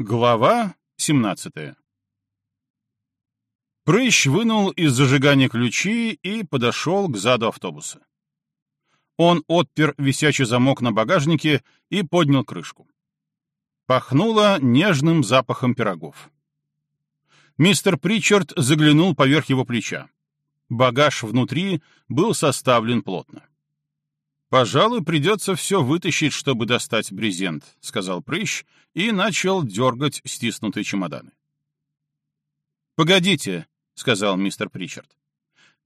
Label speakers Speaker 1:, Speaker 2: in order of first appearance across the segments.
Speaker 1: Глава 17 Прыщ вынул из зажигания ключи и подошел к заду автобуса. Он отпер висячий замок на багажнике и поднял крышку. Пахнуло нежным запахом пирогов. Мистер Причард заглянул поверх его плеча. Багаж внутри был составлен плотно. «Пожалуй, придется все вытащить, чтобы достать брезент», — сказал Прыщ и начал дергать стиснутые чемоданы. «Погодите», — сказал мистер Причард.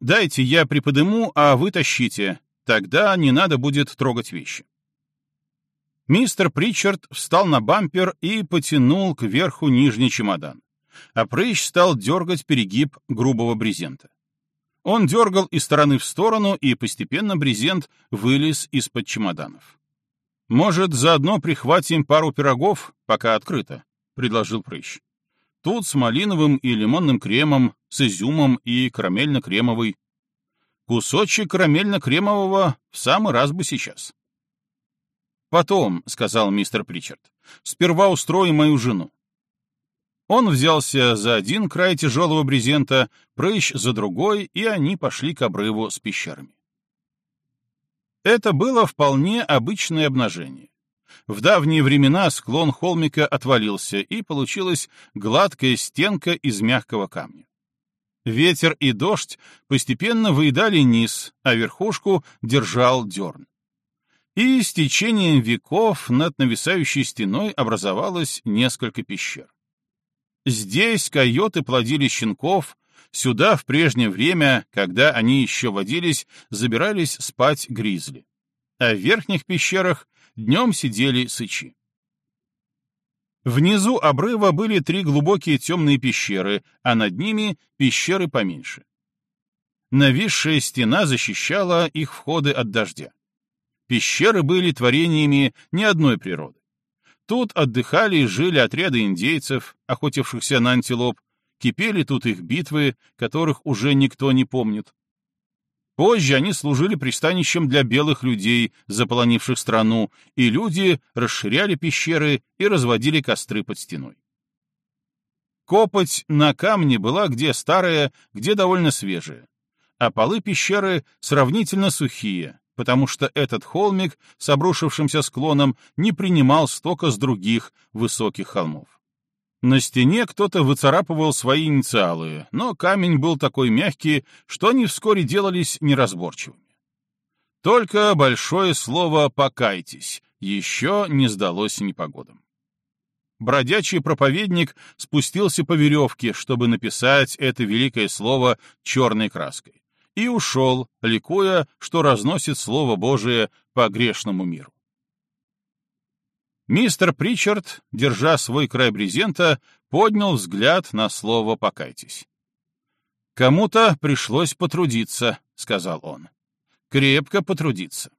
Speaker 1: «Дайте я приподыму, а вы тащите. Тогда не надо будет трогать вещи». Мистер Причард встал на бампер и потянул кверху нижний чемодан, а Прыщ стал дергать перегиб грубого брезента. Он дергал из стороны в сторону, и постепенно брезент вылез из-под чемоданов. «Может, заодно прихватим пару пирогов, пока открыто», — предложил Прыщ. «Тут с малиновым и лимонным кремом, с изюмом и карамельно-кремовый. Кусочек карамельно-кремового в самый раз бы сейчас». «Потом», — сказал мистер Причард, — «сперва устроим мою жену. Он взялся за один край тяжелого брезента, прыщ за другой, и они пошли к обрыву с пещерами. Это было вполне обычное обнажение. В давние времена склон холмика отвалился, и получилась гладкая стенка из мягкого камня. Ветер и дождь постепенно выедали низ, а верхушку держал дерн. И с течением веков над нависающей стеной образовалось несколько пещер. Здесь койоты плодили щенков, сюда в прежнее время, когда они еще водились, забирались спать гризли. А в верхних пещерах днем сидели сычи. Внизу обрыва были три глубокие темные пещеры, а над ними пещеры поменьше. Нависшая стена защищала их входы от дождя. Пещеры были творениями не одной природы. Тут отдыхали и жили отряды индейцев, охотившихся на антилоп, кипели тут их битвы, которых уже никто не помнит. Позже они служили пристанищем для белых людей, заполонивших страну, и люди расширяли пещеры и разводили костры под стеной. Копоть на камне была где старая, где довольно свежая, а полы пещеры сравнительно сухие, потому что этот холмик с обрушившимся склоном не принимал стока с других высоких холмов. На стене кто-то выцарапывал свои инициалы, но камень был такой мягкий, что они вскоре делались неразборчивыми. Только большое слово «покайтесь» еще не сдалось непогодам. Бродячий проповедник спустился по веревке, чтобы написать это великое слово черной краской и ушел, ликуя, что разносит Слово Божие по грешному миру. Мистер Причард, держа свой край брезента, поднял взгляд на слово «покайтесь». «Кому-то пришлось потрудиться», — сказал он. «Крепко потрудиться».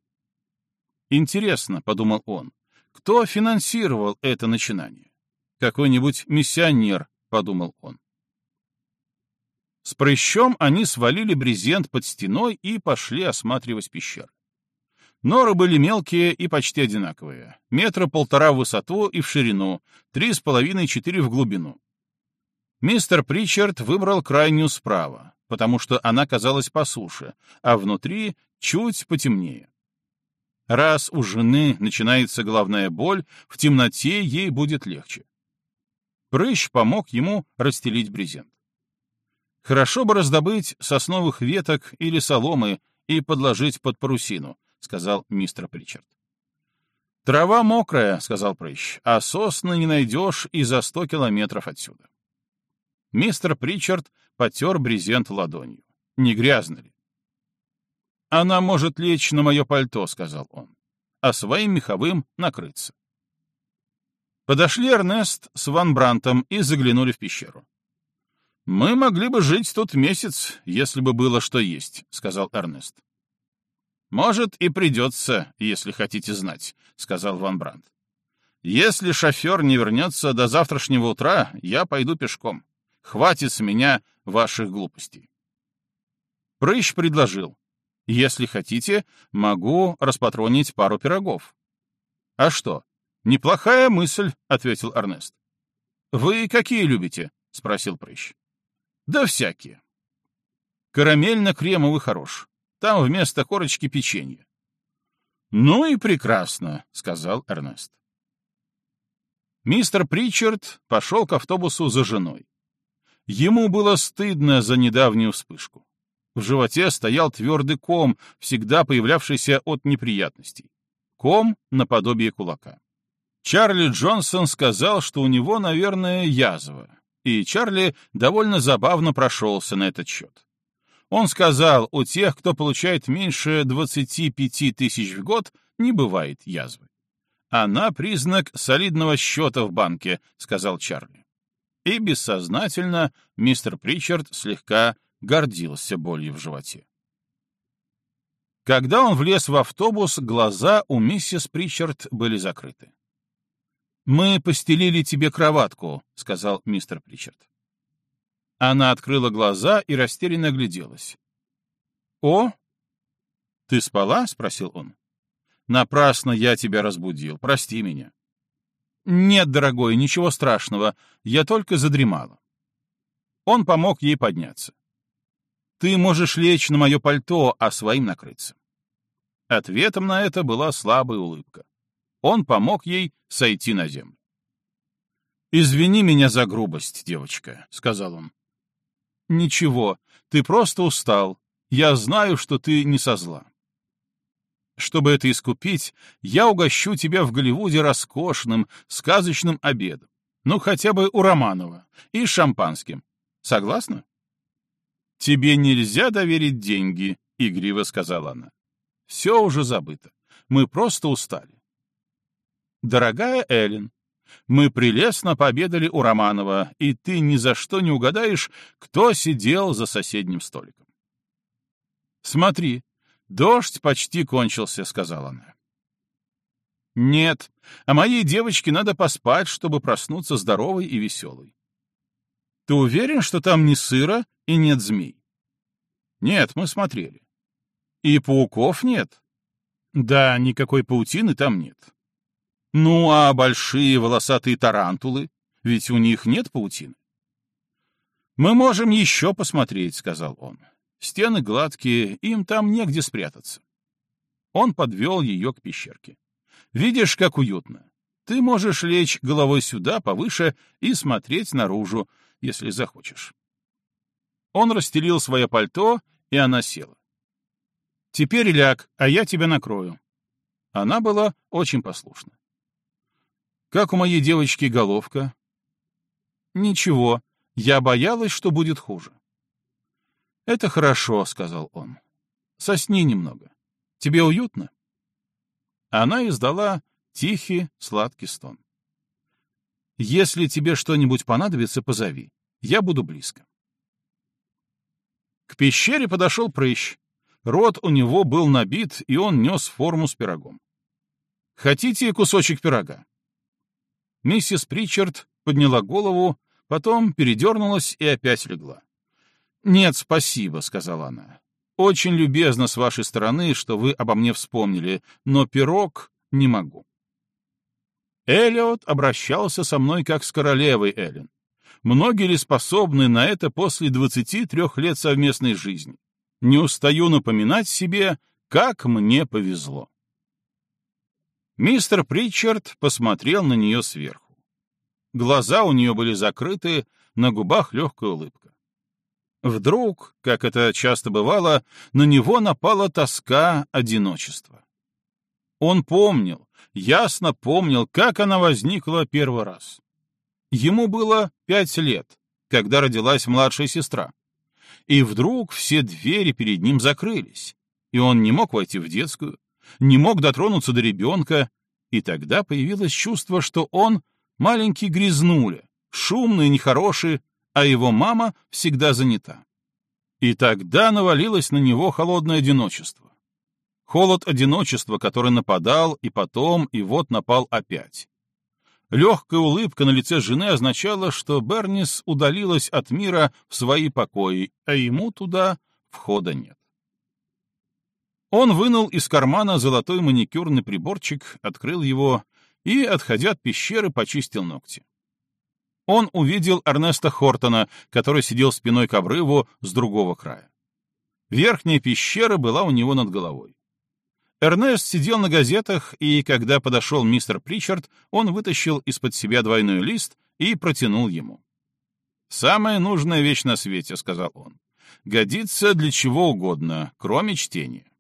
Speaker 1: «Интересно», — подумал он, — «кто финансировал это начинание?» «Какой-нибудь миссионер», — подумал он. С прыщом они свалили брезент под стеной и пошли осматривать пещеры. Норы были мелкие и почти одинаковые, метра полтора в высоту и в ширину, три с половиной-четыре в глубину. Мистер Причард выбрал крайнюю справа, потому что она казалась по суше, а внутри чуть потемнее. Раз у жены начинается головная боль, в темноте ей будет легче. Прыщ помог ему расстелить брезент. Хорошо бы раздобыть сосновых веток или соломы и подложить под парусину, сказал мистер Причард. Трава мокрая, сказал Прыщ, а сосны не найдешь и за сто километров отсюда. Мистер Причард потер брезент ладонью. Не грязно ли? Она может лечь на мое пальто, сказал он, а своим меховым накрыться. Подошли Эрнест с Ван Брантом и заглянули в пещеру. «Мы могли бы жить тут месяц, если бы было что есть», — сказал Эрнест. «Может, и придется, если хотите знать», — сказал Ван Брандт. «Если шофер не вернется до завтрашнего утра, я пойду пешком. Хватит с меня ваших глупостей». Прыщ предложил. «Если хотите, могу распатронить пару пирогов». «А что? Неплохая мысль», — ответил Эрнест. «Вы какие любите?» — спросил прыщ. «Да всякие». «Карамельно-кремовый хорош. Там вместо корочки печенье». «Ну и прекрасно», — сказал Эрнест. Мистер Причард пошел к автобусу за женой. Ему было стыдно за недавнюю вспышку. В животе стоял твердый ком, всегда появлявшийся от неприятностей. Ком наподобие кулака. Чарли Джонсон сказал, что у него, наверное, язва, и Чарли довольно забавно прошелся на этот счет. Он сказал, у тех, кто получает меньше 25 тысяч в год, не бывает язвы. Она признак солидного счета в банке, сказал Чарли. И бессознательно мистер Причард слегка гордился болью в животе. Когда он влез в автобус, глаза у миссис Причард были закрыты. «Мы постелили тебе кроватку», — сказал мистер Причард. Она открыла глаза и растерянно огляделась. «О, ты спала?» — спросил он. «Напрасно я тебя разбудил. Прости меня». «Нет, дорогой, ничего страшного. Я только задремала». Он помог ей подняться. «Ты можешь лечь на мое пальто, а своим накрыться». Ответом на это была слабая улыбка. Он помог ей сойти на землю. «Извини меня за грубость, девочка», — сказал он. «Ничего, ты просто устал. Я знаю, что ты не со зла. Чтобы это искупить, я угощу тебя в Голливуде роскошным, сказочным обедом. Ну, хотя бы у Романова. И шампанским. Согласна? «Тебе нельзя доверить деньги», — игриво сказала она. «Все уже забыто. Мы просто устали. Дорогая Эллен, мы прелестно пообедали у Романова, и ты ни за что не угадаешь, кто сидел за соседним столиком. Смотри, дождь почти кончился, сказала она. Нет, а моей девочке надо поспать, чтобы проснуться здоровой и веселой. Ты уверен, что там не сыро и нет змей? Нет, мы смотрели. И пауков нет? Да, никакой паутины там нет. Ну, а большие волосатые тарантулы? Ведь у них нет паутины. «Мы можем еще посмотреть», — сказал он. «Стены гладкие, им там негде спрятаться». Он подвел ее к пещерке. «Видишь, как уютно. Ты можешь лечь головой сюда, повыше, и смотреть наружу, если захочешь». Он расстелил свое пальто, и она села. «Теперь ляг, а я тебя накрою». Она была очень послушна. Как у моей девочки головка? Ничего, я боялась, что будет хуже. Это хорошо, сказал он. Сосни немного. Тебе уютно? Она издала тихий, сладкий стон. Если тебе что-нибудь понадобится, позови. Я буду близко. К пещере подошел прыщ. Рот у него был набит, и он нес форму с пирогом. «Хотите кусочек пирога?» Миссис Причард подняла голову, потом передернулась и опять легла. «Нет, спасибо», — сказала она. «Очень любезно с вашей стороны, что вы обо мне вспомнили, но пирог не могу». Эллиот обращался со мной как с королевой Эллен. Многие ли способны на это после 23 лет совместной жизни? Не устаю напоминать себе, как мне повезло. Мистер Причард посмотрел на нее сверху. Глаза у нее были закрыты, на губах легкая улыбка. Вдруг, как это часто бывало, на него напала тоска одиночества. Он помнил, ясно помнил, как она возникла первый раз. Ему было пять лет, когда родилась младшая сестра. И вдруг все двери перед ним закрылись, и он не мог войти в детскую, не мог дотронуться до ребенка, и тогда появилось чувство, что он маленький грязнуля, шумный нехороший, а его мама всегда занята. И тогда навалилось на него холодное одиночество. Холод одиночества, который нападал, и потом, и вот напал опять. Легкая улыбка на лице жены означала, что Бернис удалилась от мира в свои покои, а ему туда входа нет. Он вынул из кармана золотой маникюрный приборчик, открыл его и, отходя от пещеры, почистил ногти. Он увидел Эрнеста Хортона, который сидел спиной к обрыву с другого края. Верхняя пещера была у него над головой. Эрнест сидел на газетах, и когда подошел мистер Причард, он вытащил из-под себя двойной лист и протянул ему. «Самая нужная вещь на свете», — сказал он. «Годится для чего угодно, кроме чтения».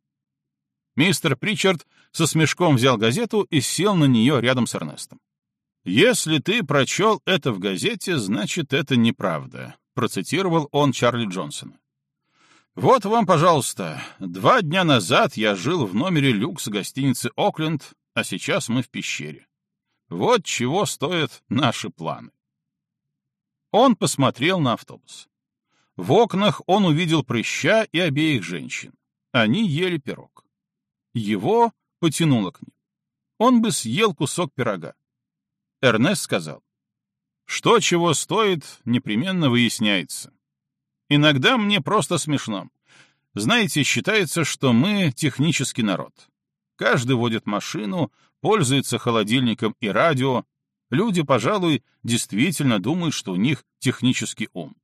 Speaker 1: Мистер Причард со смешком взял газету и сел на нее рядом с Эрнестом. «Если ты прочел это в газете, значит, это неправда», — процитировал он Чарли Джонсона. Вот вам, пожалуйста, два дня назад я жил в номере люкс гостиницы «Окленд», а сейчас мы в пещере. Вот чего стоят наши планы. Он посмотрел на автобус. В окнах он увидел прыща и обеих женщин. Они ели пирог. Его потянуло к ним. Он бы съел кусок пирога. Эрнест сказал, «Что чего стоит, непременно выясняется. Иногда мне просто смешно. Знаете, считается, что мы технический народ. Каждый водит машину, пользуется холодильником и радио. Люди, пожалуй, действительно думают, что у них технический ум.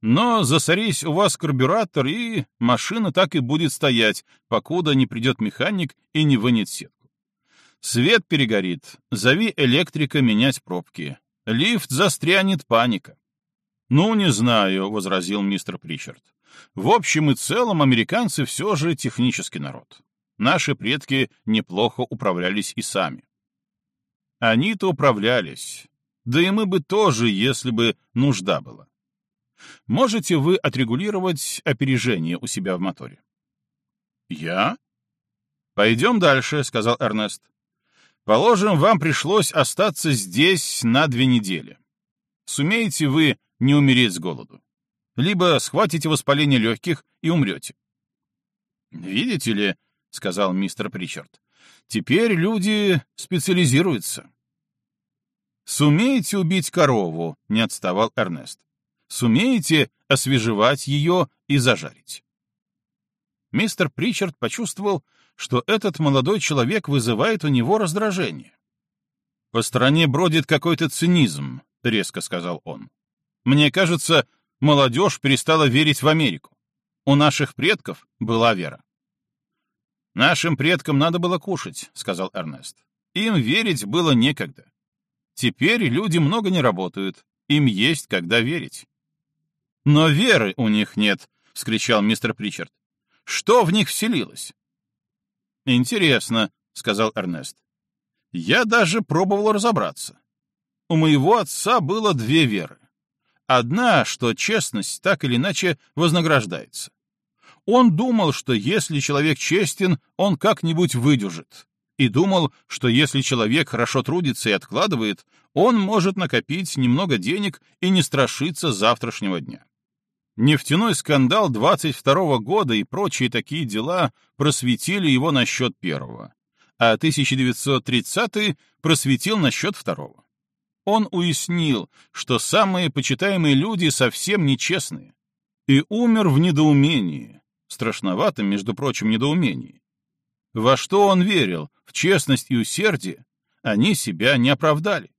Speaker 1: Но засорись у вас карбюратор, и машина так и будет стоять, покуда не придет механик и не вынет сетку. Свет перегорит, зови электрика менять пробки. Лифт застрянет, паника. «Ну, не знаю», — возразил мистер Причард. «В общем и целом американцы все же технический народ. Наши предки неплохо управлялись и сами». Они-то управлялись. Да и мы бы тоже, если бы нужда была. Можете вы отрегулировать опережение у себя в моторе? Я? Пойдем дальше, сказал Эрнест. Положим, вам пришлось остаться здесь на две недели. Сумеете вы не умереть с голоду. Либо схватите воспаление легких и умрете. «Видите ли», — сказал мистер Причард, — «теперь люди специализируются». «Сумеете убить корову?» — не отставал Эрнест. «Сумеете освежевать ее и зажарить?» Мистер Причард почувствовал, что этот молодой человек вызывает у него раздражение. «По стране бродит какой-то цинизм», — резко сказал он. Мне кажется, молодежь перестала верить в Америку. У наших предков была вера. «Нашим предкам надо было кушать», — сказал Эрнест. «Им верить было некогда. Теперь люди много не работают, им есть когда верить». «Но веры у них нет», — вскричал мистер Причард. «Что в них вселилось?» «Интересно», — сказал Эрнест. «Я даже пробовал разобраться. У моего отца было две веры. Одна, что честность так или иначе вознаграждается. Он думал, что если человек честен, он как-нибудь выдержит. И думал, что если человек хорошо трудится и откладывает, он может накопить немного денег и не страшиться завтрашнего дня. Нефтяной скандал 22 года и прочие такие дела просветили его насчет первого, а 1930 просветил насчет второго он уяснил, что самые почитаемые люди совсем нечестные, и умер в недоумении, страшноватом, между прочим, недоумении. Во что он верил, в честность и усердие, они себя не оправдали.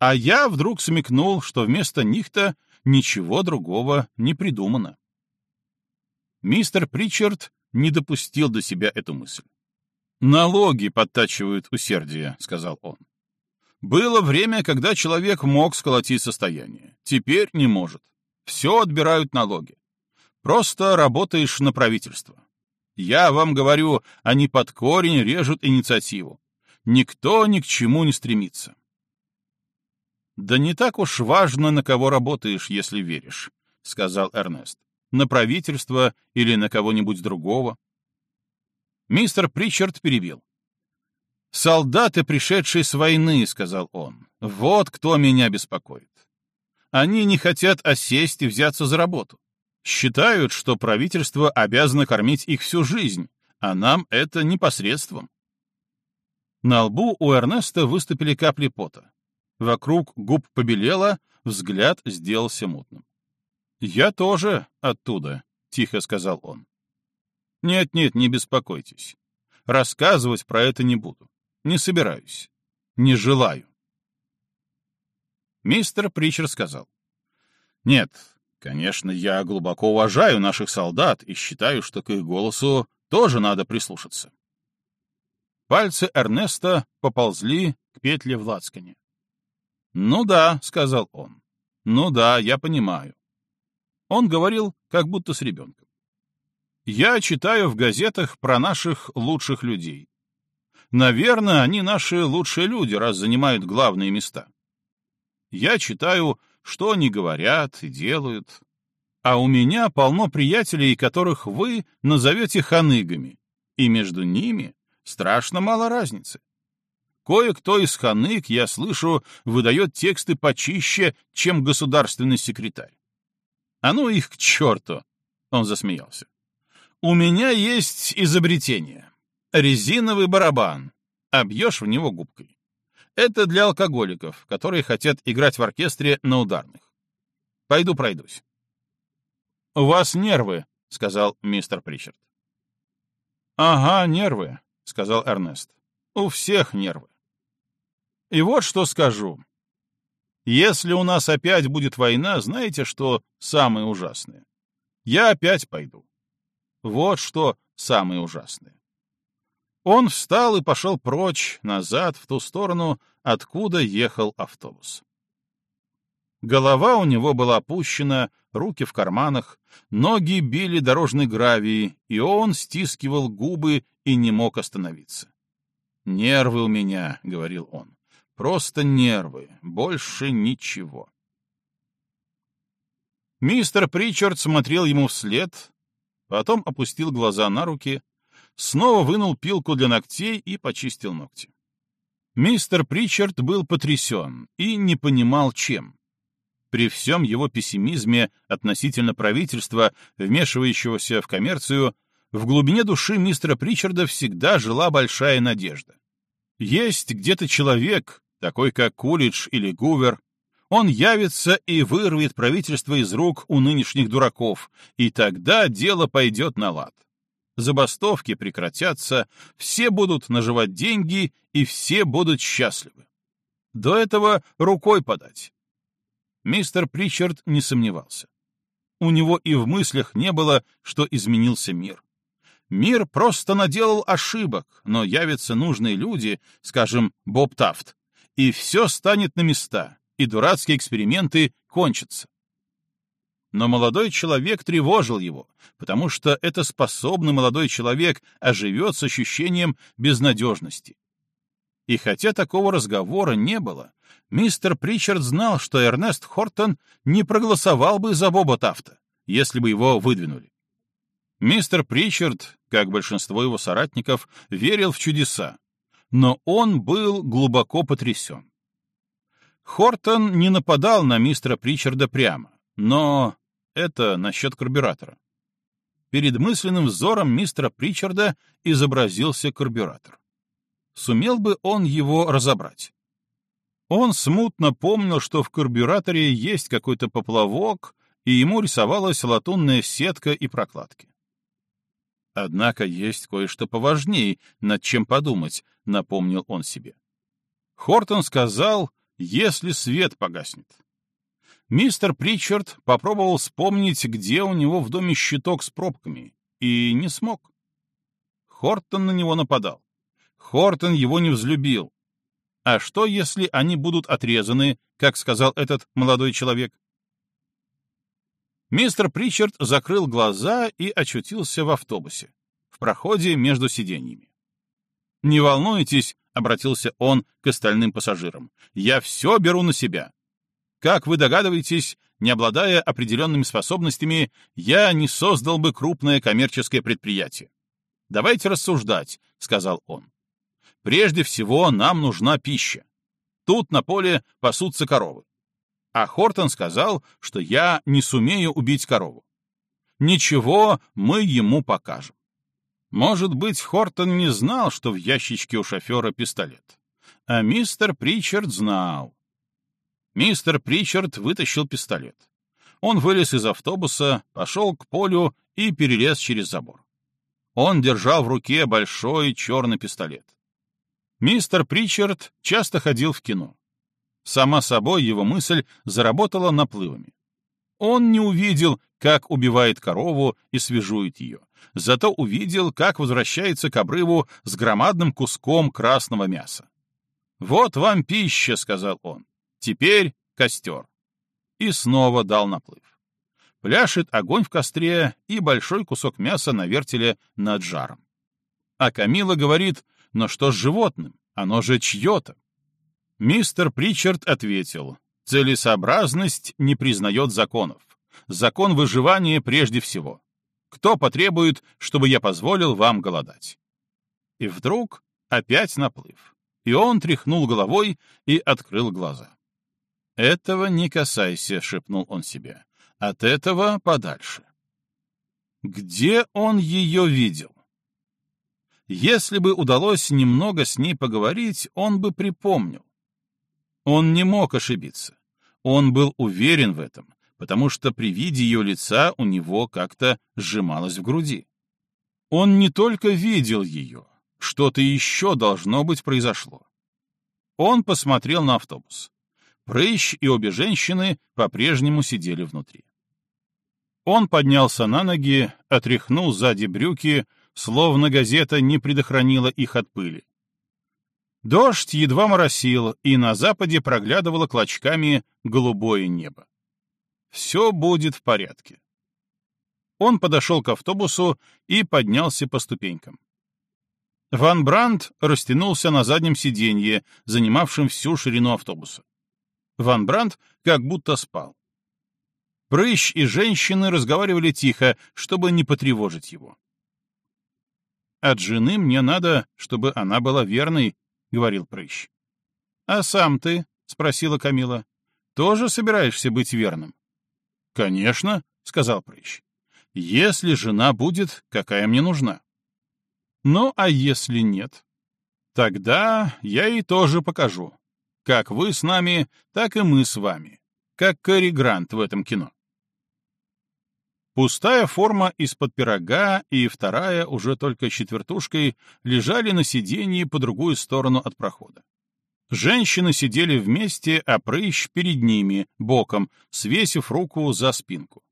Speaker 1: А я вдруг смекнул, что вместо них-то ничего другого не придумано. Мистер Причард не допустил до себя эту мысль. «Налоги подтачивают усердие», — сказал он. Было время, когда человек мог сколотить состояние. Теперь не может. Все отбирают налоги. Просто работаешь на правительство. Я вам говорю, они под корень режут инициативу. Никто ни к чему не стремится. «Да не так уж важно, на кого работаешь, если веришь», — сказал Эрнест. «На правительство или на кого-нибудь другого?» Мистер Причард перебил. «Солдаты, пришедшие с войны», — сказал он, — «вот кто меня беспокоит. Они не хотят осесть и взяться за работу. Считают, что правительство обязано кормить их всю жизнь, а нам это непосредством». На лбу у Эрнеста выступили капли пота. Вокруг губ побелело, взгляд сделался мутным. «Я тоже оттуда», — тихо сказал он. «Нет-нет, не беспокойтесь. Рассказывать про это не буду. Не собираюсь. Не желаю. Мистер Причер сказал. «Нет, конечно, я глубоко уважаю наших солдат и считаю, что к их голосу тоже надо прислушаться». Пальцы Эрнеста поползли к петле в лацкане. «Ну да», — сказал он. «Ну да, я понимаю». Он говорил, как будто с ребенком. «Я читаю в газетах про наших лучших людей. Наверное, они наши лучшие люди, раз занимают главные места. Я читаю, что они говорят и делают. А у меня полно приятелей, которых вы назовете ханыгами, и между ними страшно мало разницы. Кое-кто из ханык, я слышу, выдает тексты почище, чем государственный секретарь. А ну их к черту! Он засмеялся. У меня есть изобретение. Резиновый барабан. Обьешь в него губкой. Это для алкоголиков, которые хотят играть в оркестре на ударных. Пойду пройдусь. — У вас нервы, — сказал мистер Причард. — Ага, нервы, — сказал Эрнест. — У всех нервы. И вот что скажу. Если у нас опять будет война, знаете, что самое ужасное? Я опять пойду. Вот что самое ужасное. Он встал и пошел прочь, назад, в ту сторону, откуда ехал автобус. Голова у него была опущена, руки в карманах, ноги били дорожной гравии, и он стискивал губы и не мог остановиться. «Нервы у меня», — говорил он, — «просто нервы, больше ничего». Мистер Причард смотрел ему вслед, потом опустил глаза на руки, снова вынул пилку для ногтей и почистил ногти. Мистер Причард был потрясен и не понимал, чем. При всем его пессимизме относительно правительства, вмешивающегося в коммерцию, в глубине души мистера Причарда всегда жила большая надежда. Есть где-то человек, такой как Кулидж или Гувер, он явится и вырвет правительство из рук у нынешних дураков, и тогда дело пойдет на лад забастовки прекратятся, все будут наживать деньги и все будут счастливы. До этого рукой подать. Мистер Причард не сомневался. У него и в мыслях не было, что изменился мир. Мир просто наделал ошибок, но явятся нужные люди, скажем, Боб Тафт, и все станет на места, и дурацкие эксперименты кончатся. Но молодой человек тревожил его, потому что это способный молодой человек оживет с ощущением безнадежности. И хотя такого разговора не было, мистер Причард знал, что Эрнест Хортон не проголосовал бы за Боба Тафта, если бы его выдвинули. Мистер Причард, как большинство его соратников, верил в чудеса, но он был глубоко потрясен. Хортон не нападал на мистера Причарда прямо, но это насчет карбюратора. Перед мысленным взором мистера Причарда изобразился карбюратор. Сумел бы он его разобрать? Он смутно помнил, что в карбюраторе есть какой-то поплавок, и ему рисовалась латунная сетка и прокладки. Однако есть кое-что поважнее, над чем подумать, напомнил он себе. Хортон сказал, если свет погаснет. Мистер Причард попробовал вспомнить, где у него в доме щиток с пробками, и не смог. Хортон на него нападал. Хортон его не взлюбил. А что, если они будут отрезаны, как сказал этот молодой человек? Мистер Причард закрыл глаза и очутился в автобусе, в проходе между сиденьями. «Не волнуйтесь», — обратился он к остальным пассажирам, — «я все беру на себя. Как вы догадываетесь, не обладая определенными способностями, я не создал бы крупное коммерческое предприятие. Давайте рассуждать, — сказал он. Прежде всего, нам нужна пища. Тут на поле пасутся коровы. А Хортон сказал, что я не сумею убить корову. Ничего, мы ему покажем. Может быть, Хортон не знал, что в ящичке у шофера пистолет. А мистер Причард знал. Мистер Причард вытащил пистолет. Он вылез из автобуса, пошел к полю и перелез через забор. Он держал в руке большой черный пистолет. Мистер Причард часто ходил в кино. Сама собой его мысль заработала наплывами. Он не увидел, как убивает корову и свежует ее, зато увидел, как возвращается к обрыву с громадным куском красного мяса. «Вот вам пища», — сказал он. «Теперь костер». И снова дал наплыв. Пляшет огонь в костре и большой кусок мяса на вертеле над жаром. А Камила говорит, но что с животным? Оно же чье-то. Мистер Причард ответил, целесообразность не признает законов. Закон выживания прежде всего. Кто потребует, чтобы я позволил вам голодать? И вдруг опять наплыв. И он тряхнул головой и открыл глаза. «Этого не касайся», — шепнул он себе. «От этого подальше». Где он ее видел? Если бы удалось немного с ней поговорить, он бы припомнил. Он не мог ошибиться. Он был уверен в этом, потому что при виде ее лица у него как-то сжималось в груди. Он не только видел ее, что-то еще должно быть произошло. Он посмотрел на автобус. Прыщ и обе женщины по-прежнему сидели внутри. Он поднялся на ноги, отряхнул сзади брюки, словно газета не предохранила их от пыли. Дождь едва моросил, и на западе проглядывало клочками голубое небо. Все будет в порядке. Он подошел к автобусу и поднялся по ступенькам. Ван Брандт растянулся на заднем сиденье, занимавшем всю ширину автобуса. Ван Брандт как будто спал. Прыщ и женщины разговаривали тихо, чтобы не потревожить его. «От жены мне надо, чтобы она была верной», — говорил Прыщ. «А сам ты?» — спросила Камила. «Тоже собираешься быть верным?» «Конечно», — сказал Прыщ. «Если жена будет, какая мне нужна». «Ну, а если нет?» «Тогда я ей тоже покажу. Как вы с нами, так и мы с вами. Как Кэрри Грант в этом кино». Пустая форма из-под пирога и вторая, уже только четвертушкой, лежали на сиденье по другую сторону от прохода. Женщины сидели вместе, а прыщ перед ними, боком, свесив руку за спинку.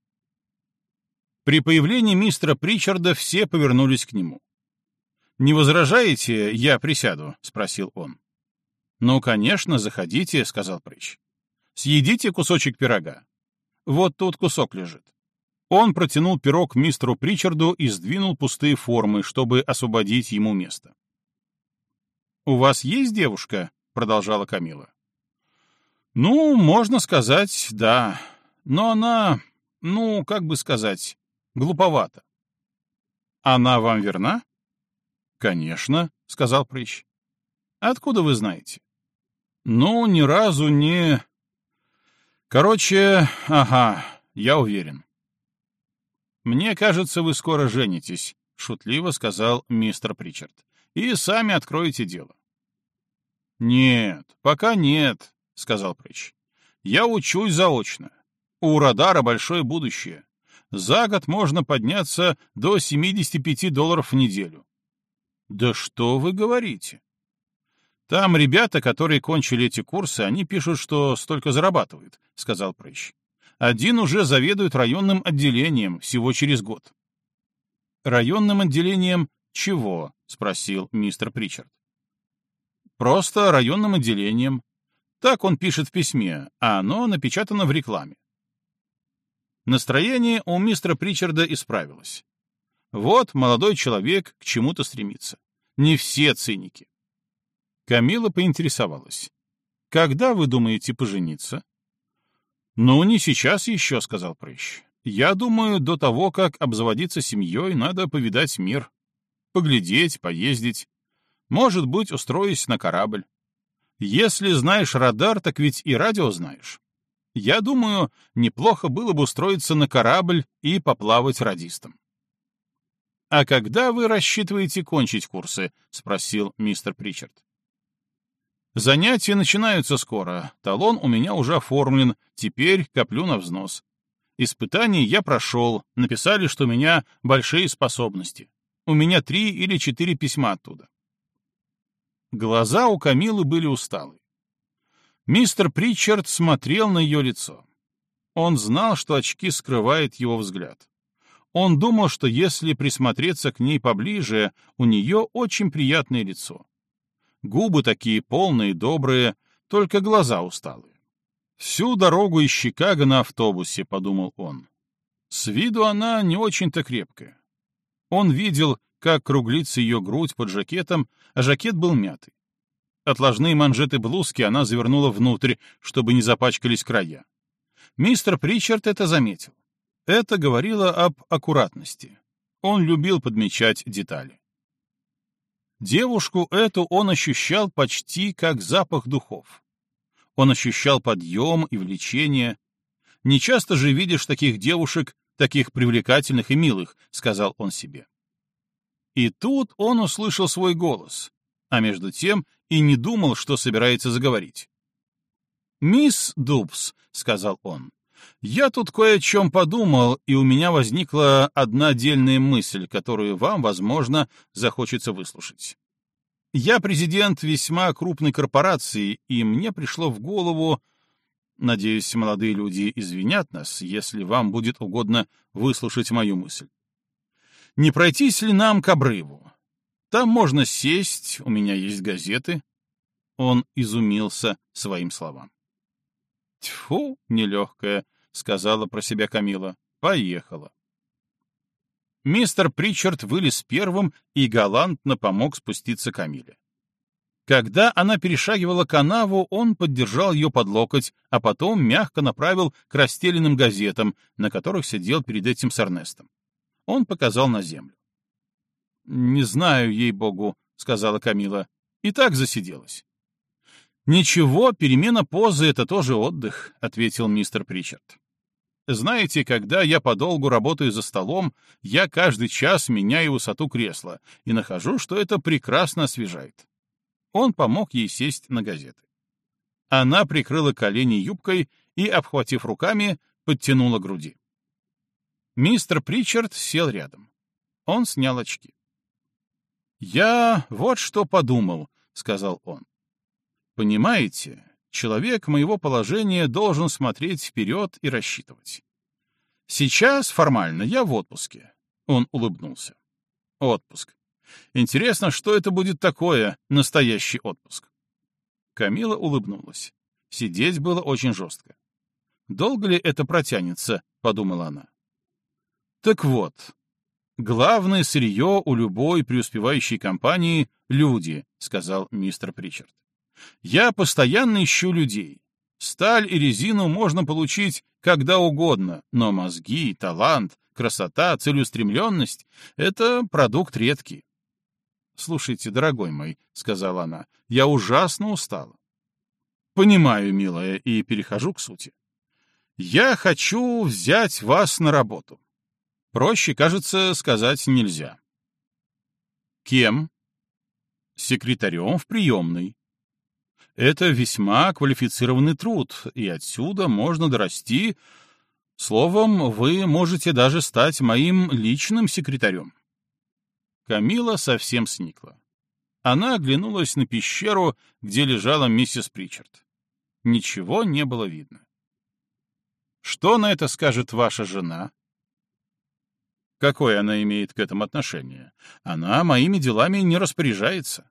Speaker 1: При появлении мистера Причарда все повернулись к нему. «Не возражаете, я присяду?» — спросил он. «Ну, конечно, заходите», — сказал Прыщ. «Съедите кусочек пирога. Вот тут кусок лежит». Он протянул пирог мистеру Причарду и сдвинул пустые формы, чтобы освободить ему место. «У вас есть девушка?» — продолжала Камила. «Ну, можно сказать, да. Но она, ну, как бы сказать, глуповата». «Она вам верна?» «Конечно», — сказал Прыщ. «Откуда вы знаете?» «Ну, ни разу не...» «Короче, ага, я уверен». «Мне кажется, вы скоро женитесь», — шутливо сказал мистер Причард. «И сами откроете дело». «Нет, пока нет», — сказал Прыщ. «Я учусь заочно. У радара большое будущее. За год можно подняться до 75 долларов в неделю». «Да что вы говорите?» «Там ребята, которые кончили эти курсы, они пишут, что столько зарабатывают», — сказал Прыщ. «Один уже заведует районным отделением всего через год». «Районным отделением чего?» — спросил мистер Причард. Просто районным отделением. Так он пишет в письме, а оно напечатано в рекламе. Настроение у мистера Причарда исправилось. Вот молодой человек к чему-то стремится. Не все циники. Камила поинтересовалась. «Когда вы думаете пожениться?» «Ну, не сейчас еще», — сказал Прыщ. «Я думаю, до того, как обзаводиться семьей, надо повидать мир. Поглядеть, поездить. Может быть, устроюсь на корабль. Если знаешь радар, так ведь и радио знаешь. Я думаю, неплохо было бы устроиться на корабль и поплавать радистом. «А когда вы рассчитываете кончить курсы?» — спросил мистер Причард. «Занятия начинаются скоро. Талон у меня уже оформлен. Теперь коплю на взнос. Испытаний я прошел. Написали, что у меня большие способности. У меня три или четыре письма оттуда. Глаза у Камилы были усталые. Мистер Причард смотрел на ее лицо. Он знал, что очки скрывают его взгляд. Он думал, что если присмотреться к ней поближе, у нее очень приятное лицо. Губы такие полные, добрые, только глаза усталые. «Всю дорогу из Чикаго на автобусе», — подумал он. С виду она не очень-то крепкая. Он видел, как круглится ее грудь под жакетом, а жакет был мятый. Отложные манжеты блузки она завернула внутрь, чтобы не запачкались края. Мистер Причард это заметил. Это говорило об аккуратности. Он любил подмечать детали. Девушку эту он ощущал почти как запах духов. Он ощущал подъем и влечение. «Не часто же видишь таких девушек, таких привлекательных и милых», — сказал он себе. И тут он услышал свой голос, а между тем и не думал, что собирается заговорить. «Мисс Дубс», — сказал он, — «я тут кое о чем подумал, и у меня возникла одна отдельная мысль, которую вам, возможно, захочется выслушать. Я президент весьма крупной корпорации, и мне пришло в голову... Надеюсь, молодые люди извинят нас, если вам будет угодно выслушать мою мысль. Не пройтись ли нам к обрыву? Там можно сесть, у меня есть газеты. Он изумился своим словам. Тьфу, нелегкая, сказала про себя Камила. Поехала. Мистер Причард вылез первым и галантно помог спуститься Камиле. Когда она перешагивала канаву, он поддержал ее под локоть, а потом мягко направил к расстеленным газетам, на которых сидел перед этим с Эрнестом. Он показал на землю. «Не знаю, ей-богу», — сказала Камила. «И так засиделась». «Ничего, перемена позы — это тоже отдых», — ответил мистер Причард. «Знаете, когда я подолгу работаю за столом, я каждый час меняю высоту кресла и нахожу, что это прекрасно освежает». Он помог ей сесть на газеты. Она прикрыла колени юбкой и, обхватив руками, подтянула груди. Мистер Причард сел рядом. Он снял очки. «Я вот что подумал», — сказал он. «Понимаете, человек моего положения должен смотреть вперед и рассчитывать. Сейчас формально я в отпуске». Он улыбнулся. «Отпуск. Интересно, что это будет такое, настоящий отпуск?» Камила улыбнулась. Сидеть было очень жестко. «Долго ли это протянется?» — подумала она. «Так вот, Главное сырье у любой преуспевающей компании — люди, — сказал мистер Причард. Я постоянно ищу людей. Сталь и резину можно получить когда угодно, но мозги, талант, красота, целеустремленность — это продукт редкий. «Слушайте, дорогой мой», — сказала она, — «я ужасно устала». «Понимаю, милая, и перехожу к сути. Я хочу взять вас на работу. Проще, кажется, сказать нельзя. Кем? Секретарем в приемной. Это весьма квалифицированный труд, и отсюда можно дорасти... Словом, вы можете даже стать моим личным секретарем. Камила совсем сникла. Она оглянулась на пещеру, где лежала миссис Причард. Ничего не было видно. «Что на это скажет ваша жена?» Какое она имеет к этому отношение? Она моими делами не распоряжается.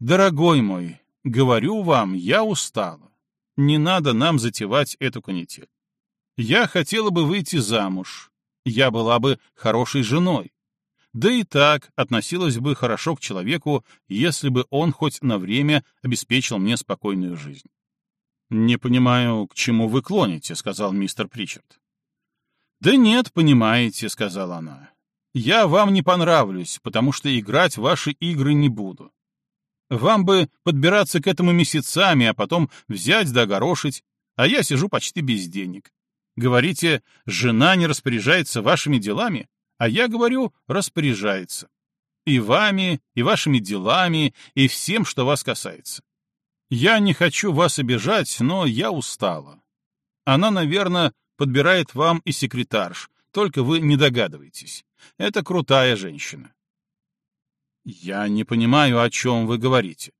Speaker 1: Дорогой мой, говорю вам, я устала. Не надо нам затевать эту канитель. Я хотела бы выйти замуж. Я была бы хорошей женой. Да и так относилась бы хорошо к человеку, если бы он хоть на время обеспечил мне спокойную жизнь. «Не понимаю, к чему вы клоните», — сказал мистер Причард. «Да нет, понимаете», — сказала она. «Я вам не понравлюсь, потому что играть в ваши игры не буду. Вам бы подбираться к этому месяцами, а потом взять да огорошить, а я сижу почти без денег. Говорите, жена не распоряжается вашими делами, а я говорю, распоряжается. И вами, и вашими делами, и всем, что вас касается. Я не хочу вас обижать, но я устала. Она, наверное, подбирает вам и секретарш, только вы не догадываетесь. Это крутая женщина. Я не понимаю, о чем вы говорите.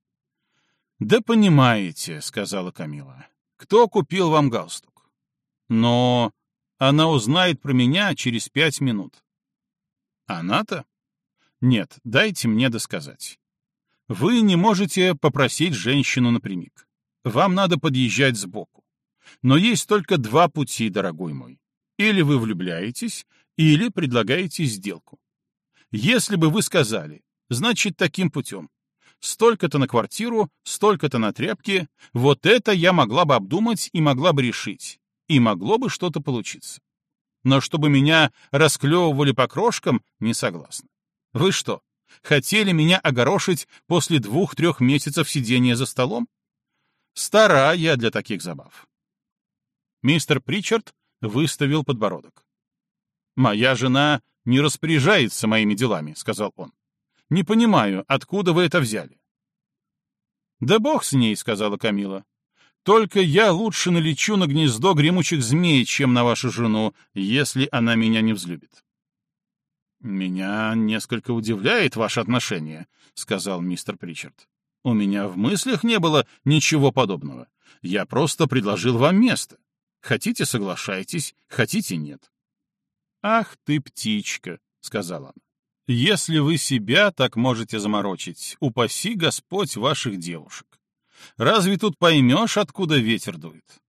Speaker 1: Да понимаете, сказала Камила. Кто купил вам галстук? Но она узнает про меня через пять минут. Она-то? Нет, дайте мне досказать. Вы не можете попросить женщину напрямик. Вам надо подъезжать сбоку. Но есть только два пути, дорогой мой. Или вы влюбляетесь, или предлагаете сделку. Если бы вы сказали, значит, таким путем. Столько-то на квартиру, столько-то на тряпки, вот это я могла бы обдумать и могла бы решить, и могло бы что-то получиться. Но чтобы меня расклевывали по крошкам, не согласна. Вы что, хотели меня огорошить после двух-трех месяцев сидения за столом? Стара я для таких забав. Мистер Причард выставил подбородок. «Моя жена не распоряжается моими делами», — сказал он. «Не понимаю, откуда вы это взяли?» «Да бог с ней», — сказала Камила. «Только я лучше налечу на гнездо гремучих змей, чем на вашу жену, если она меня не взлюбит». «Меня несколько удивляет ваше отношение», — сказал мистер Причард. «У меня в мыслях не было ничего подобного. Я просто предложил вам место. Хотите — соглашайтесь, хотите — нет». «Ах ты, птичка», — сказала она. «Если вы себя так можете заморочить, упаси Господь ваших девушек. Разве тут поймешь, откуда ветер дует?»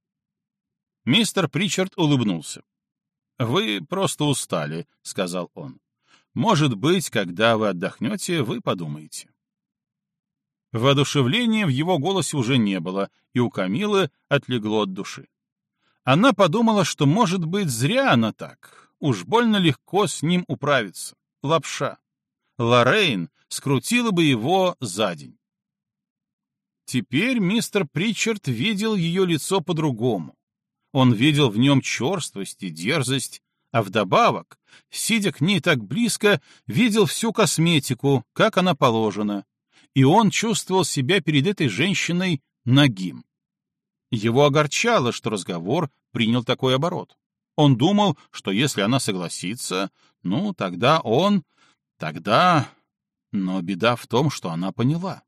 Speaker 1: Мистер Причард улыбнулся. «Вы просто устали», — сказал он. Может быть, когда вы отдохнете, вы подумаете. Воодушевления в его голосе уже не было, и у Камилы отлегло от души. Она подумала, что, может быть, зря она так. Уж больно легко с ним управиться. Лапша. Лоррейн скрутила бы его за день. Теперь мистер Причард видел ее лицо по-другому. Он видел в нем черствость и дерзость, а вдобавок, сидя к ней так близко, видел всю косметику, как она положена, и он чувствовал себя перед этой женщиной нагим. Его огорчало, что разговор принял такой оборот. Он думал, что если она согласится, ну, тогда он... Тогда... Но беда в том, что она поняла.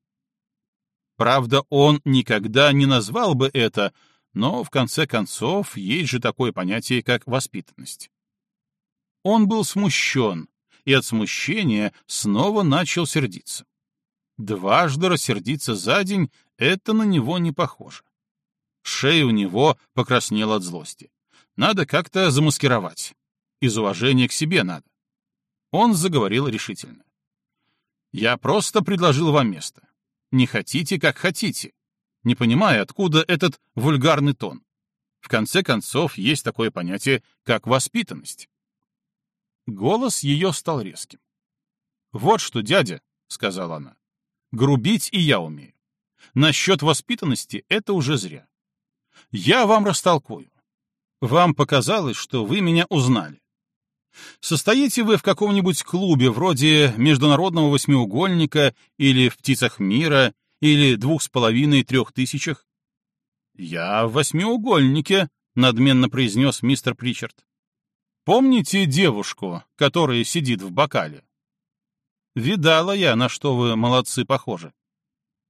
Speaker 1: Правда, он никогда не назвал бы это, но, в конце концов, есть же такое понятие, как воспитанность. Он был смущен, и от смущения снова начал сердиться. Дважды рассердиться за день — это на него не похоже. Шея у него покраснела от злости. Надо как-то замаскировать. Из уважения к себе надо. Он заговорил решительно. «Я просто предложил вам место. Не хотите, как хотите. Не понимаю, откуда этот вульгарный тон. В конце концов, есть такое понятие, как воспитанность. Голос ее стал резким. «Вот что, дядя», — сказала она, — «грубить и я умею. Насчет воспитанности это уже зря. Я вам растолкую. Вам показалось, что вы меня узнали. Состоите вы в каком-нибудь клубе вроде Международного восьмиугольника или в «Птицах мира» или двух с половиной трех тысячах? «Я в восьмиугольнике», — надменно произнес мистер Причард. Помните девушку, которая сидит в бокале? Видала я, на что вы, молодцы, похожи.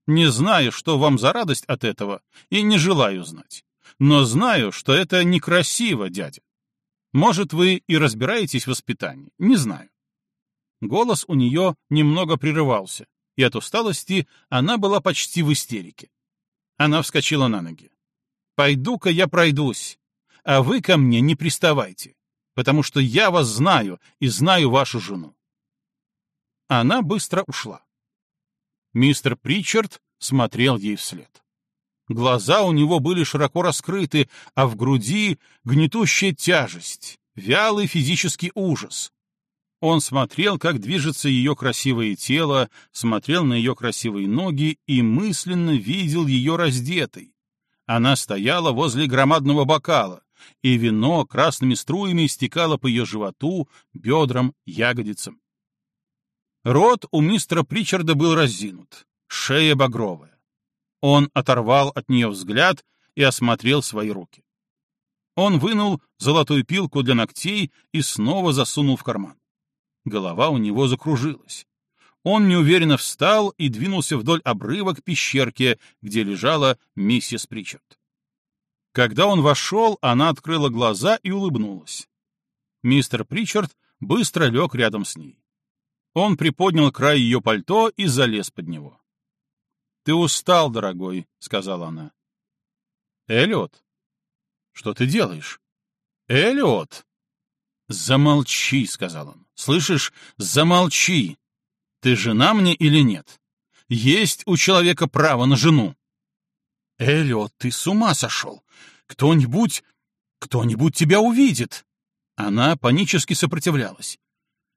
Speaker 1: Не знаю, что вам за радость от этого, и не желаю знать. Но знаю, что это некрасиво, дядя. Может, вы и разбираетесь в воспитании, не знаю. Голос у нее немного прерывался, и от усталости она была почти в истерике. Она вскочила на ноги. «Пойду-ка я пройдусь, а вы ко мне не приставайте потому что я вас знаю и знаю вашу жену. Она быстро ушла. Мистер Причард смотрел ей вслед. Глаза у него были широко раскрыты, а в груди гнетущая тяжесть, вялый физический ужас. Он смотрел, как движется ее красивое тело, смотрел на ее красивые ноги и мысленно видел ее раздетой. Она стояла возле громадного бокала, и вино красными струями стекало по ее животу, бедрам, ягодицам. Рот у мистера Причарда был разинут, шея багровая. Он оторвал от нее взгляд и осмотрел свои руки. Он вынул золотую пилку для ногтей и снова засунул в карман. Голова у него закружилась. он неуверенно встал и двинулся вдоль обрыва к пещерке, где лежала миссис Причард. Когда он вошел, она открыла глаза и улыбнулась. Мистер Причард быстро лег рядом с ней. Он приподнял край ее пальто и залез под него. «Ты устал, дорогой», — сказала она. «Эллиот? Что ты делаешь?» «Эллиот!» «Замолчи», — сказал он. «Слышишь? Замолчи! Ты жена мне или нет? Есть у человека право на жену». «Эллиот, ты с ума сошел! Кто-нибудь... кто-нибудь тебя увидит!» Она панически сопротивлялась.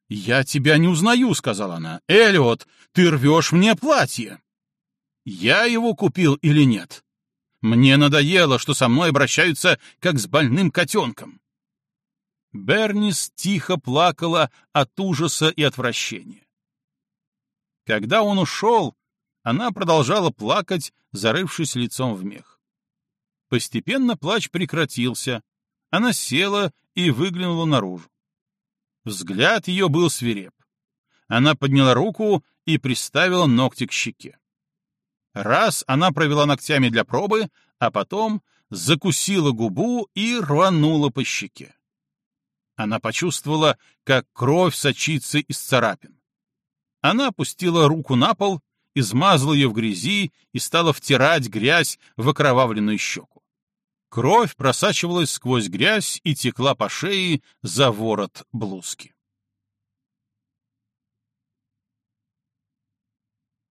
Speaker 1: «Я тебя не узнаю», — сказала она. «Эллиот, ты рвешь мне платье!» «Я его купил или нет?» Мне надоело, что со мной обращаются как с больным котенком. Бернис тихо плакала от ужаса и отвращения. Когда он ушел, она продолжала плакать, зарывшись лицом в мех. Постепенно плач прекратился. Она села и выглянула наружу. Взгляд ее был свиреп. Она подняла руку и приставила ногти к щеке. Раз она провела ногтями для пробы, а потом закусила губу и рванула по щеке. Она почувствовала, как кровь сочится из царапин. Она опустила руку на пол, измазала ее в грязи и стала втирать грязь в окровавленную щеку. Кровь просачивалась сквозь грязь и текла по шее за ворот блузки.